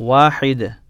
واحد.